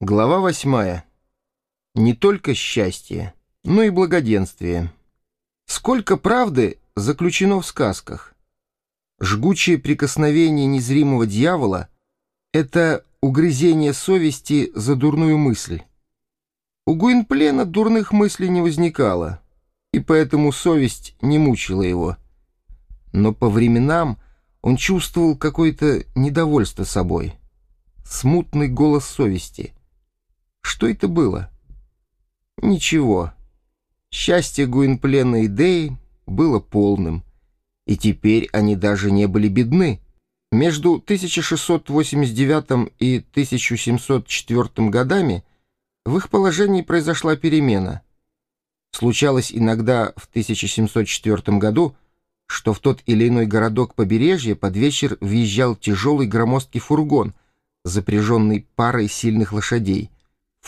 Глава восьмая. Не только счастье, но и благоденствие. Сколько правды заключено в сказках. Жгучее прикосновение незримого дьявола — это угрызение совести за дурную мысль. У Гуинплена дурных мыслей не возникало, и поэтому совесть не мучила его. Но по временам он чувствовал какое-то недовольство собой. Смутный голос совести — что это было? Ничего. Счастье Гуинплена и Дэй было полным. И теперь они даже не были бедны. Между 1689 и 1704 годами в их положении произошла перемена. Случалось иногда в 1704 году, что в тот или иной городок побережья под вечер въезжал тяжелый громоздкий фургон, запряженный парой сильных лошадей —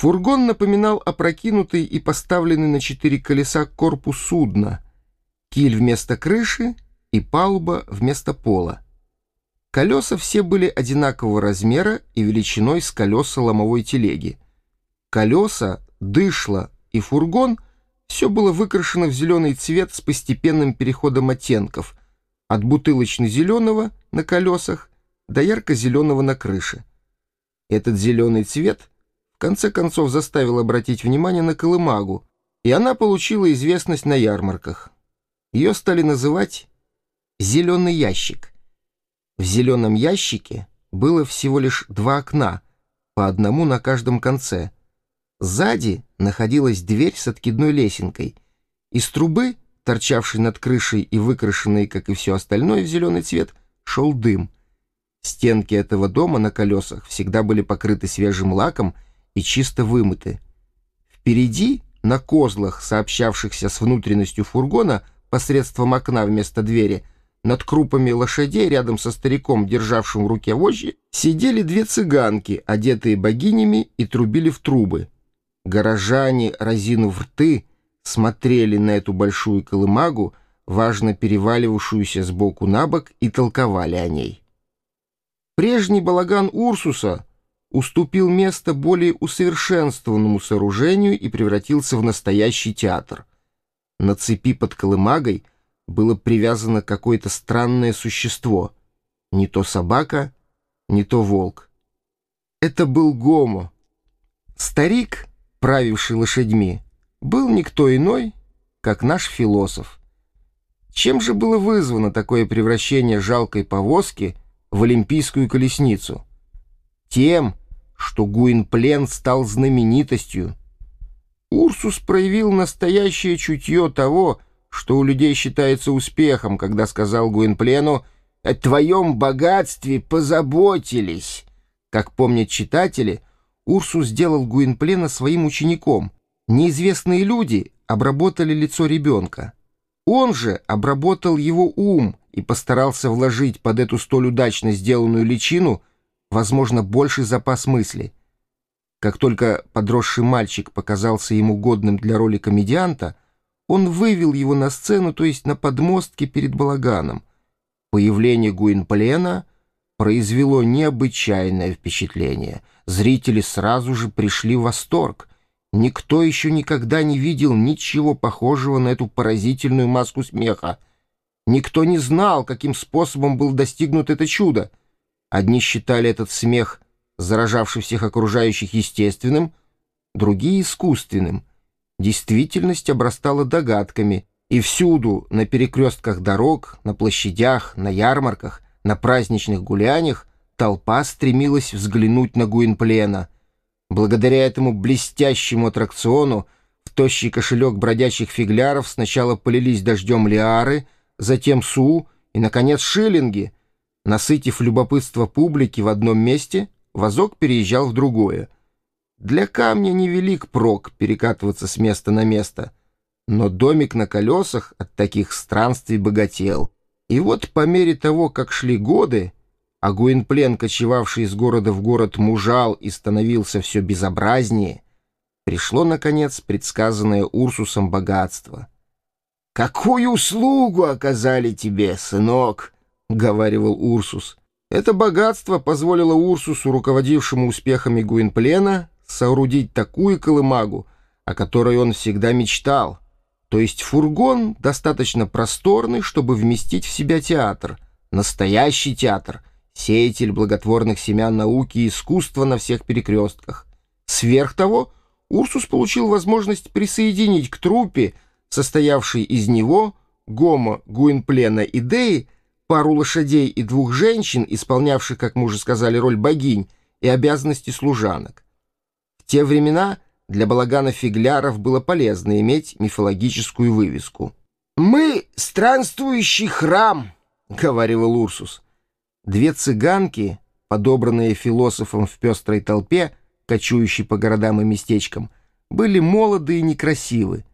Фургон напоминал опрокинутый и поставленный на четыре колеса корпус судна, киль вместо крыши и палуба вместо пола. Колеса все были одинакового размера и величиной с колеса ломовой телеги. Колеса, дышло и фургон — все было выкрашено в зеленый цвет с постепенным переходом оттенков, от бутылочно-зеленого на колесах до ярко-зеленого на крыше. Этот зеленый цвет конце концов заставил обратить внимание на колымагу, и она получила известность на ярмарках. Ее стали называть «зеленый ящик». В зеленом ящике было всего лишь два окна, по одному на каждом конце. Сзади находилась дверь с откидной лесенкой. Из трубы, торчавшей над крышей и выкрашенной, как и все остальное, в зеленый цвет, шел дым. Стенки этого дома на колесах всегда были покрыты свежим лаком — и чисто вымыты. Впереди, на козлах, сообщавшихся с внутренностью фургона посредством окна вместо двери, над крупами лошадей рядом со стариком, державшим в руке вожжи, сидели две цыганки, одетые богинями, и трубили в трубы. Горожане, разинув рты, смотрели на эту большую колымагу, важно переваливавшуюся с боку на бок, и толковали о ней. Прежний балаган Урсуса — уступил место более усовершенствованному сооружению и превратился в настоящий театр. На цепи под колымагой было привязано какое-то странное существо. Не то собака, не то волк. Это был Гомо. Старик, правивший лошадьми, был никто иной, как наш философ. Чем же было вызвано такое превращение жалкой повозки в олимпийскую колесницу? Тем, что Гуинплен стал знаменитостью. Урсус проявил настоящее чутье того, что у людей считается успехом, когда сказал Гуинплену «О твоем богатстве позаботились». Как помнят читатели, Урсус сделал Гуинплена своим учеником. Неизвестные люди обработали лицо ребенка. Он же обработал его ум и постарался вложить под эту столь удачно сделанную личину возможно, больший запас мысли. Как только подросший мальчик показался ему годным для роли комедианта, он вывел его на сцену, то есть на подмостке перед балаганом. Появление Гуинплена произвело необычайное впечатление. Зрители сразу же пришли в восторг. Никто еще никогда не видел ничего похожего на эту поразительную маску смеха. Никто не знал, каким способом был достигнут это чудо. Одни считали этот смех, заражавший всех окружающих, естественным, другие — искусственным. Действительность обрастала догадками, и всюду, на перекрестках дорог, на площадях, на ярмарках, на праздничных гуляниях, толпа стремилась взглянуть на Гуинплена. Благодаря этому блестящему аттракциону в тощий кошелек бродячих фигляров сначала полились дождем лиары, затем су и, наконец, шиллинги — Насытив любопытство публики в одном месте, вазок переезжал в другое. Для камня невелик прок перекатываться с места на место, но домик на колесах от таких странствий богател. И вот по мере того, как шли годы, а Гуинплен, кочевавший из города в город, мужал и становился все безобразнее, пришло, наконец, предсказанное Урсусом богатство. «Какую услугу оказали тебе, сынок?» — говаривал Урсус. Это богатство позволило Урсусу, руководившему успехами Гуинплена, соорудить такую колымагу, о которой он всегда мечтал, то есть фургон достаточно просторный, чтобы вместить в себя театр, настоящий театр, сеятель благотворных семян науки и искусства на всех перекрестках. Сверх того, Урсус получил возможность присоединить к труппе, состоявшей из него, Гома, Гуинплена и Деи, пару лошадей и двух женщин, исполнявших, как мы уже сказали, роль богинь и обязанности служанок. В те времена для балагана-фигляров было полезно иметь мифологическую вывеску. «Мы — странствующий храм», — говорил Урсус. Две цыганки, подобранные философом в пестрой толпе, кочующей по городам и местечкам, были молоды и некрасивы.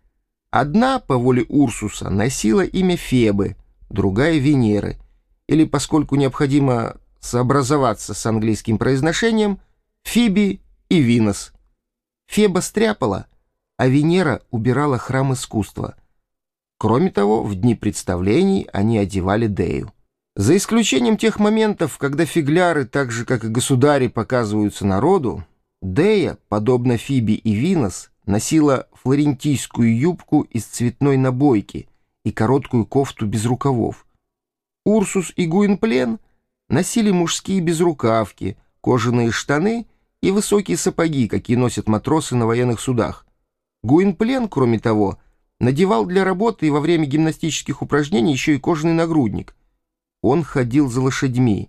Одна, по воле Урсуса, носила имя Фебы, другая — Венеры — или, поскольку необходимо сообразоваться с английским произношением, Фиби и Винос. Феба стряпала, а Венера убирала храм искусства. Кроме того, в дни представлений они одевали Дею. За исключением тех моментов, когда фигляры, так же как и государи, показываются народу, Дея, подобно Фиби и Винос, носила флорентийскую юбку из цветной набойки и короткую кофту без рукавов. Урсус и Гуинплен носили мужские безрукавки, кожаные штаны и высокие сапоги, какие носят матросы на военных судах. Гуинплен, кроме того, надевал для работы и во время гимнастических упражнений еще и кожаный нагрудник. Он ходил за лошадьми.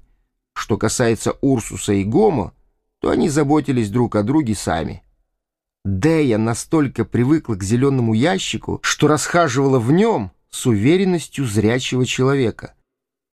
Что касается Урсуса и Гомо, то они заботились друг о друге сами. Дея настолько привыкла к зеленому ящику, что расхаживала в нем с уверенностью зрячего человека.